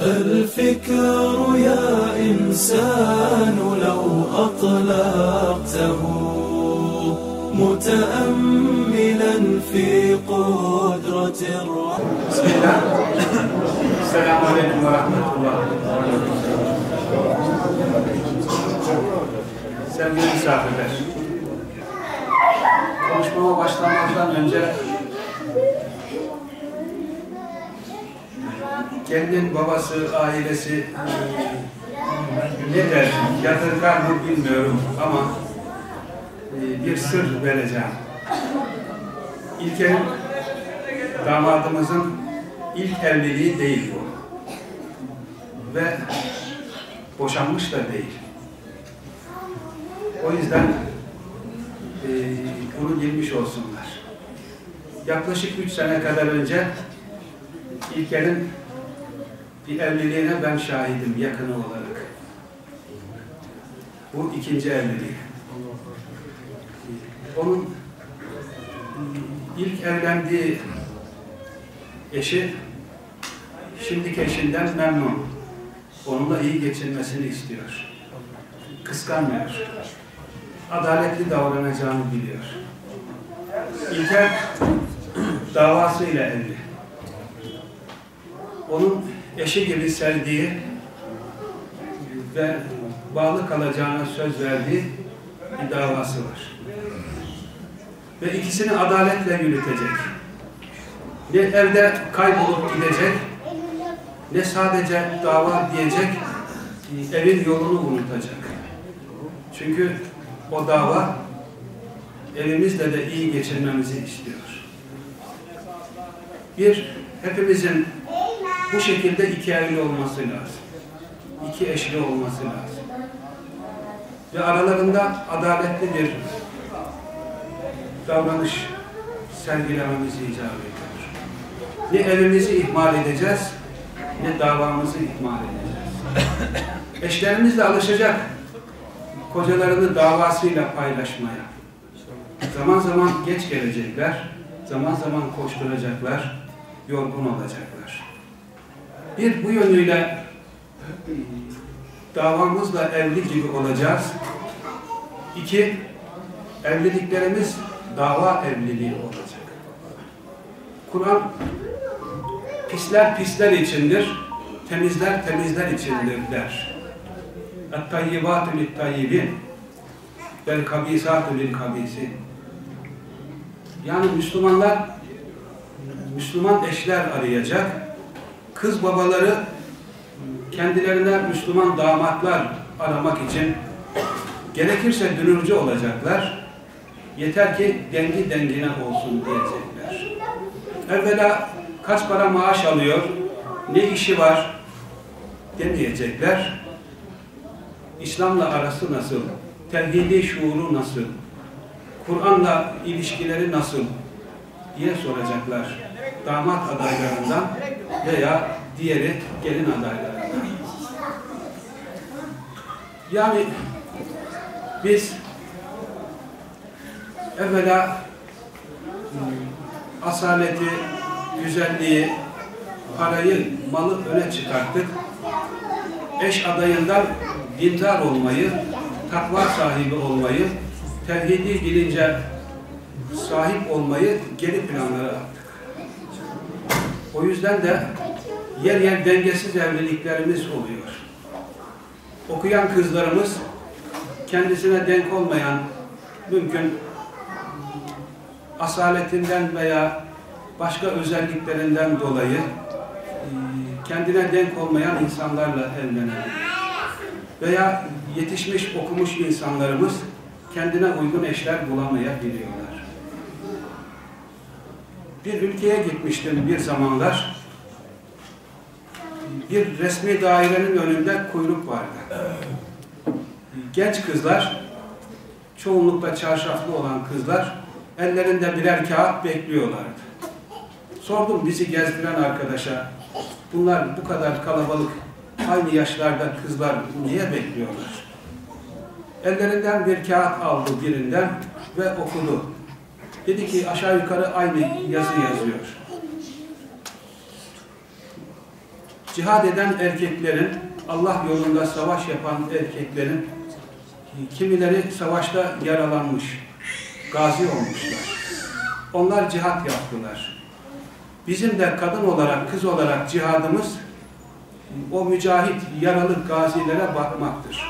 الفكر يا إنسان لو أطلقته متأملا في قدرة الرحمن بسم الله. السلام عليكم ورحمة الله. Sevgili misafirler, konuşmama başlamadan önce kendin babası, ailesi ne der, yadırgar mı bilmiyorum ama e, bir sır vereceğim. İlker damadımızın ilk evliliği değil bu. Ve boşanmış da değil. O yüzden e, bunu bilmiş olsunlar. Yaklaşık üç sene kadar önce İlker'in bir evliliğine ben şahidim yakını olarak. Bu ikinci evliliği. Onun ilk evlendiği eşi şimdiki eşinden memnun. Onunla iyi geçinmesini istiyor. Kıskanmıyor. Adaletli davranacağını biliyor. İlker davasıyla evli. Onun eşi gibi sevdiği ve bağlı kalacağına söz verdiği bir davası var. Ve ikisini adaletle yürütecek. Ne evde kaybolup gidecek, ne sadece dava diyecek, evin yolunu unutacak. Çünkü o dava evimizle de iyi geçirmemizi istiyor. Bir, hepimizin bu şekilde iki evli olması lazım. İki eşli olması lazım. Ve aralarında adaletli bir davranış sergilememizi icap ediyor. Ne evimizi ihmal edeceğiz, ne davamızı ihmal edeceğiz. Eşlerimiz de alışacak kocalarını davasıyla paylaşmaya. Zaman zaman geç gelecekler, zaman zaman koşturacaklar, yorgun olacaklar Bir bu yönüyle davamızla evli gibi olacağız. İki, evliliklerimiz dava evliliği olacak. Kur'an pisler pisler içindir, temizler temizler içindir der. اَتْتَيِّبَاتُ لِلْتَيِّبِينَ وَالْكَبِيسَاتُ لِلْكَبِيسِينَ Yani Müslümanlar, Müslüman eşler arayacak, kız babaları kendilerine Müslüman damatlar aramak için gerekirse dünürcü olacaklar, yeter ki dengi dengine olsun diyecekler. Evvela kaç para maaş alıyor, ne işi var demeyecekler. İslam'la arası nasıl, tevhidi şuuru nasıl, Kur'an'la ilişkileri nasıl diye soracaklar damat adaylarından veya diğeri gelin adaylarından. Yani biz evvela asaleti, güzelliği, parayı, malı öne çıkarttık. Eş adayından dindar olmayı, takva sahibi olmayı, tevhidi bilince sahip olmayı geri planlara attık. O yüzden de yer yer dengesiz evliliklerimiz oluyor. Okuyan kızlarımız kendisine denk olmayan mümkün asaletinden veya başka özelliklerinden dolayı kendine denk olmayan insanlarla evlenen veya yetişmiş, okumuş insanlarımız kendine uygun eşler bulamayabiliyorlar. Bir ülkeye gitmiştim bir zamanlar. Bir resmi dairenin önünde kuyruk vardı. Genç kızlar, çoğunlukla çarşaflı olan kızlar, ellerinde birer kağıt bekliyorlardı. Sordum bizi gezdiren arkadaşa, bunlar bu kadar kalabalık, aynı yaşlarda kızlar niye bekliyorlar? Ellerinden bir kağıt aldı birinden ve okudu. Dedi ki aşağı yukarı aynı yazı yazıyor. cihad eden erkeklerin, Allah yolunda savaş yapan erkeklerin kimileri savaşta yaralanmış, gazi olmuşlar. Onlar cihat yaptılar. Bizim de kadın olarak, kız olarak cihadımız o mücahit, yaralı gazilere bakmaktır.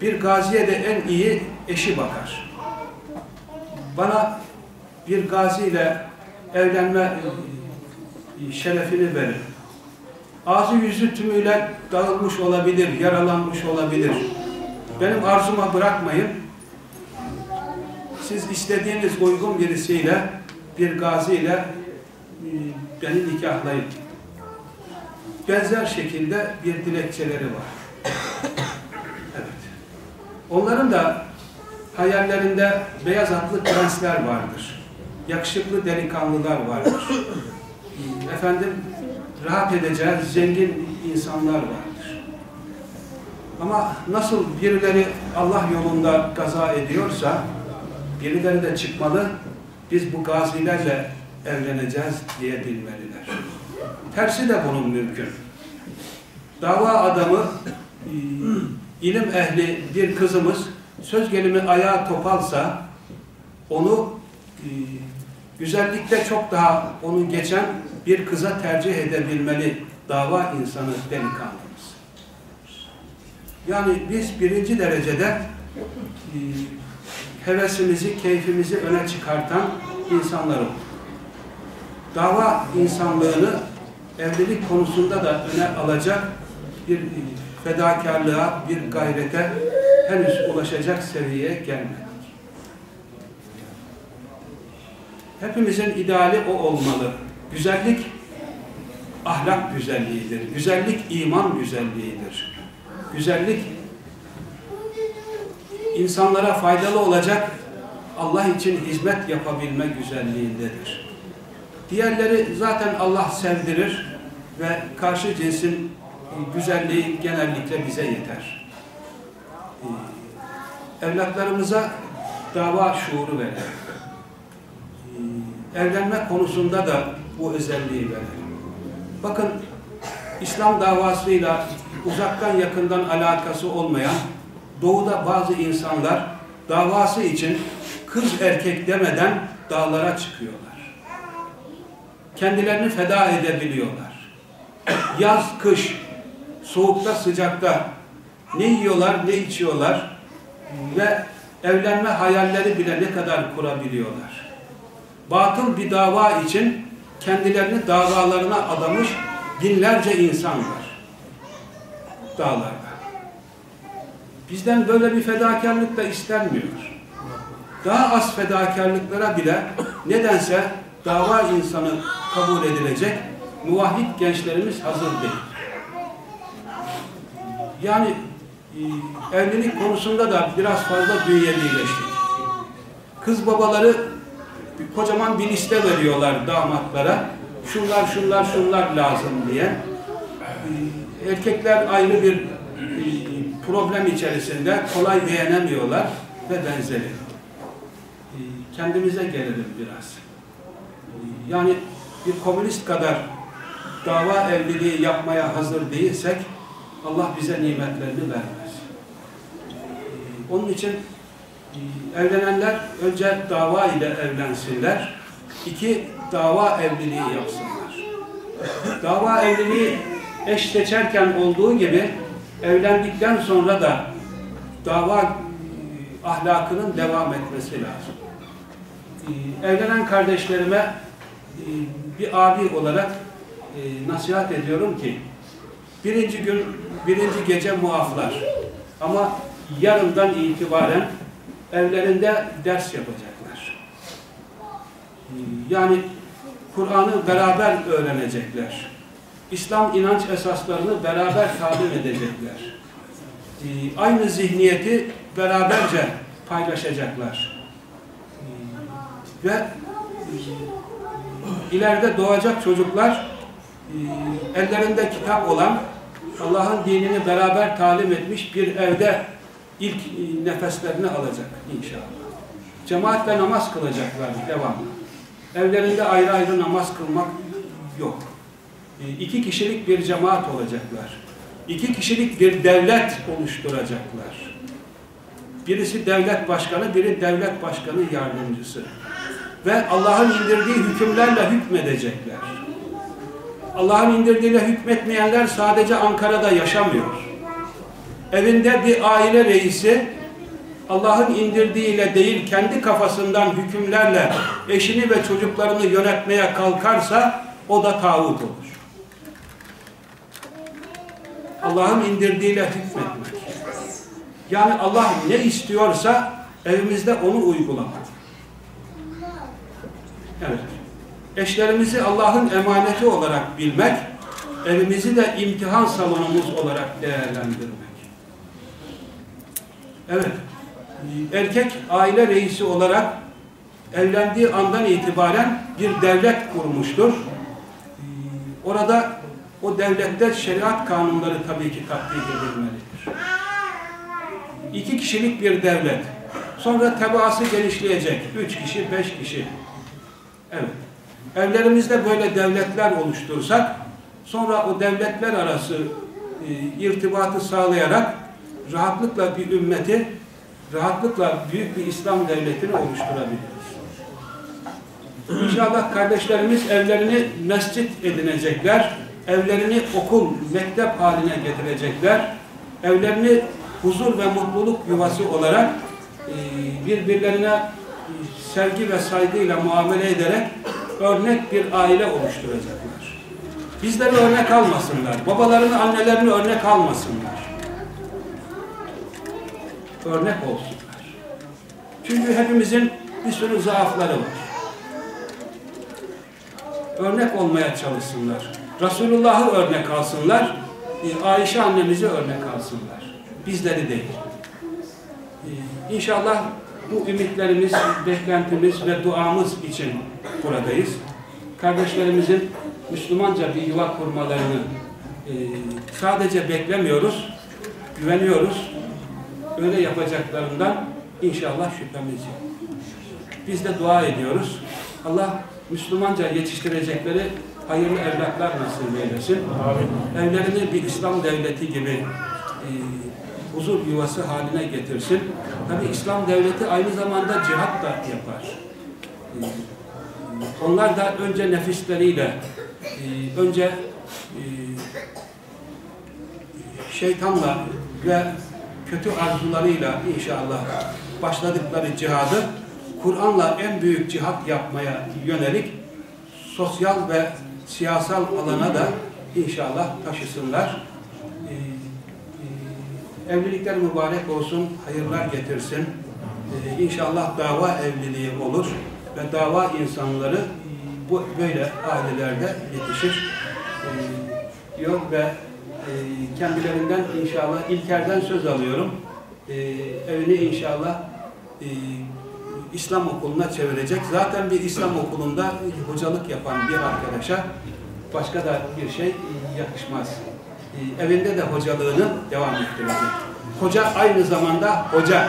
Bir gaziye de en iyi eşi bakar. Bana bir gaziyle evlenme e, şerefini verin. Ağzı yüzü tümüyle dağılmış olabilir, yaralanmış olabilir. Benim arzuma bırakmayın. Siz istediğiniz uygun birisiyle, bir gaziyle e, beni nikahlayın. Benzer şekilde bir dilekçeleri var. Evet. Onların da hayallerinde beyaz atlı prensler vardır. Yakışıklı delikanlılar vardır. Efendim, rahat edeceğiz, zengin insanlar vardır. Ama nasıl birileri Allah yolunda gaza ediyorsa, birileri de çıkmalı, biz bu gazilerle evleneceğiz diye bilmeliler. Tersi de bunun mümkün. Dava adamı, e, ilim ehli bir kızımız söz gelimi ayağı topalsa onu güzellikte çok daha onu geçen bir kıza tercih edebilmeli dava insanı delikanlımız. Yani biz birinci derecede e, hevesimizi, keyfimizi öne çıkartan insanlar. Dava insanlığını evlilik konusunda da öne alacak bir fedakarlığa, bir gayrete henüz ulaşacak seviyeye gelmedik. Hepimizin ideali o olmalı. Güzellik ahlak güzelliğidir. Güzellik iman güzelliğidir. Güzellik insanlara faydalı olacak Allah için hizmet yapabilme güzelliğindedir. Diğerleri zaten Allah sevdirir ve karşı cinsin güzelliği genellikle bize yeter. Evlatlarımıza dava şuuru verelim. Evlenme konusunda da bu özelliği verelim. Bakın İslam davasıyla uzaktan yakından alakası olmayan doğuda bazı insanlar davası için kız erkek demeden dağlara çıkıyorlar. Kendilerini feda edebiliyorlar. Yaz, kış, soğukta, sıcakta ne yiyorlar, ne içiyorlar ve evlenme hayalleri bile ne kadar kurabiliyorlar. Batıl bir dava için kendilerini davalarına adamış binlerce insan var. Dağlarda. Bizden böyle bir fedakarlık da istenmiyor. Daha az fedakarlıklara bile nedense dava insanı kabul edilecek muvahhid gençlerimiz hazır değil. Yani e, evlilik konusunda da biraz fazla dünyevileştik. Kız babaları kocaman bir liste veriyorlar damatlara. Şunlar, şunlar, şunlar lazım diye. E, erkekler ayrı bir e, problem içerisinde kolay beğenemiyorlar ve benzeri. E, kendimize gelelim biraz. E, yani bir komünist kadar dava evliliği yapmaya hazır değilsek Allah bize nimetlerini vermez. Ee, onun için evlenenler önce dava ile evlensinler. İki, dava evliliği yapsınlar. Dava evliliği eş seçerken olduğu gibi evlendikten sonra da dava e, ahlakının devam etmesi lazım. Ee, evlenen kardeşlerime e, bir abi olarak nasihat ediyorum ki birinci gün, birinci gece muaflar. Ama yarından itibaren evlerinde ders yapacaklar. Yani Kur'an'ı beraber öğrenecekler. İslam inanç esaslarını beraber talim edecekler. Aynı zihniyeti beraberce paylaşacaklar. Ve ileride doğacak çocuklar ellerinde kitap olan Allah'ın dinini beraber talim etmiş bir evde ilk nefeslerini alacak inşallah. Cemaatle namaz kılacaklar devamlı. Evlerinde ayrı ayrı namaz kılmak yok. E, iki kişilik bir cemaat olacaklar. İki kişilik bir devlet oluşturacaklar. Birisi devlet başkanı, biri devlet başkanı yardımcısı. Ve Allah'ın indirdiği hükümlerle hükmedecekler. Allah'ın indirdiğiyle hükmetmeyenler sadece Ankara'da yaşamıyor. Evinde bir aile reisi Allah'ın indirdiğiyle değil kendi kafasından hükümlerle eşini ve çocuklarını yönetmeye kalkarsa o da tağut olur. Allah'ın indirdiğiyle hükmetmek. Yani Allah ne istiyorsa evimizde onu uygulamak. Evet. Eşlerimizi Allah'ın emaneti olarak bilmek, evimizi de imtihan salonumuz olarak değerlendirmek. Evet. Erkek aile reisi olarak evlendiği andan itibaren bir devlet kurmuştur. Orada o devlette şeriat kanunları tabii ki tatbik edilmelidir. İki kişilik bir devlet. Sonra tebaası genişleyecek. Üç kişi, beş kişi. Evet. Evlerimizde böyle devletler oluştursak, sonra o devletler arası e, irtibatı sağlayarak rahatlıkla bir ümmeti, rahatlıkla büyük bir İslam devletini oluşturabiliriz. İnşallah kardeşlerimiz evlerini mescit edinecekler, evlerini okul, mektep haline getirecekler, evlerini huzur ve mutluluk yuvası olarak e, birbirlerine e, sevgi ve saygıyla muamele ederek örnek bir aile oluşturacaklar. Bizleri örnek almasınlar, babalarını, annelerini örnek almasınlar. Örnek olsunlar. Çünkü hepimizin bir sürü zaafları var. Örnek olmaya çalışsınlar. Resulullah'ı örnek alsınlar, e, Ayşe annemizi örnek alsınlar. Bizleri değil. Ee, İnşallah bu ümitlerimiz, beklentimiz ve duamız için buradayız. Kardeşlerimizin Müslümanca bir yuva kurmalarını e, sadece beklemiyoruz, güveniyoruz. Öyle yapacaklarından inşallah şüphemiz yok. Biz de dua ediyoruz. Allah Müslümanca yetiştirecekleri hayırlı evlatlar nasip eylesin. Evlerini bir İslam devleti gibi e, huzur yuvası haline getirsin. Tabi İslam devleti aynı zamanda cihat da yapar. E, onlar da önce nefisleriyle, e, önce e, şeytanla ve kötü arzularıyla inşallah başladıkları cihadı Kur'an'la en büyük cihat yapmaya yönelik sosyal ve siyasal alana da inşallah taşısınlar. Ee, e, evlilikler mübarek olsun, hayırlar getirsin. Ee, inşallah dava evliliği olur ve dava insanları bu böyle ailelerde yetişir. Ee, diyor ve kendilerinden inşallah İlker'den söz alıyorum. Ee, evini inşallah e, İslam okuluna çevirecek. Zaten bir İslam okulunda hocalık yapan bir arkadaşa başka da bir şey yakışmaz. Ee, evinde de hocalığını devam ettirecek. Hoca aynı zamanda hoca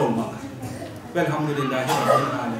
olmalı. Velhamdülillahi Rabbil.